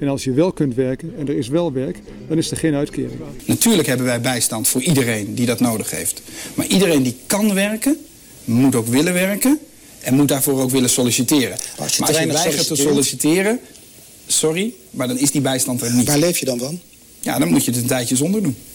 En als je wel kunt werken en er is wel werk, dan is er geen uitkering. Natuurlijk hebben wij bijstand voor iedereen die dat nodig heeft. Maar iedereen die kan werken, moet ook willen werken en moet daarvoor ook willen solliciteren. Maar als je, maar als je weigert te solliciteren, sorry, maar dan is die bijstand er niet. Waar leef je dan van? Ja, dan moet je het een tijdje zonder doen.